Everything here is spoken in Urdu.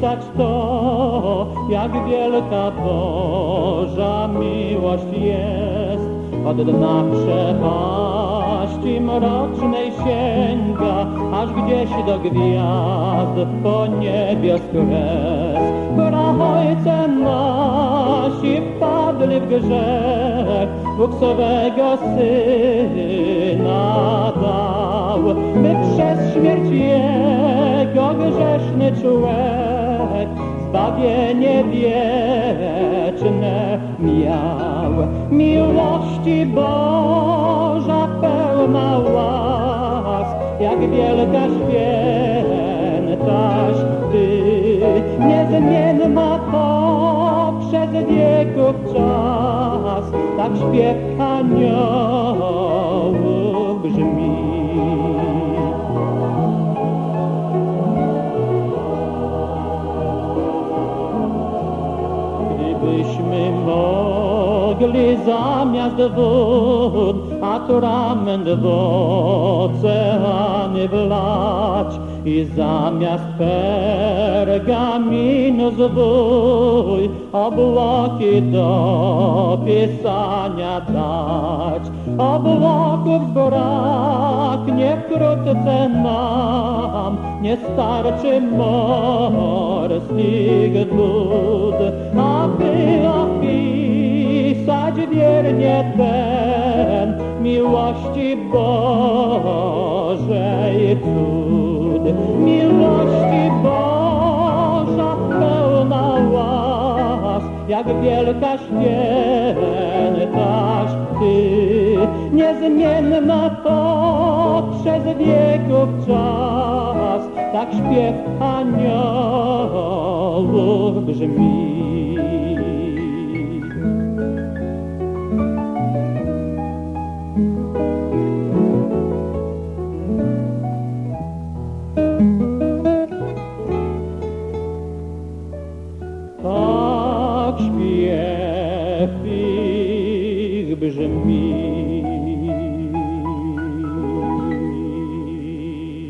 سچ یاگامی وشیے ادا مرکشن شیو پاد نادشیشن چویہ نی دیا نیو راک دیا نش ماتا شپ چاس تک کے خان بریشم بو آ تو بولاچام پیر گامین ابوا کے تو پیسہ داچ ابوا کوات نتروت نستار سے مرگ دو راشن کچاس تک دیکھ شمی ہے پمی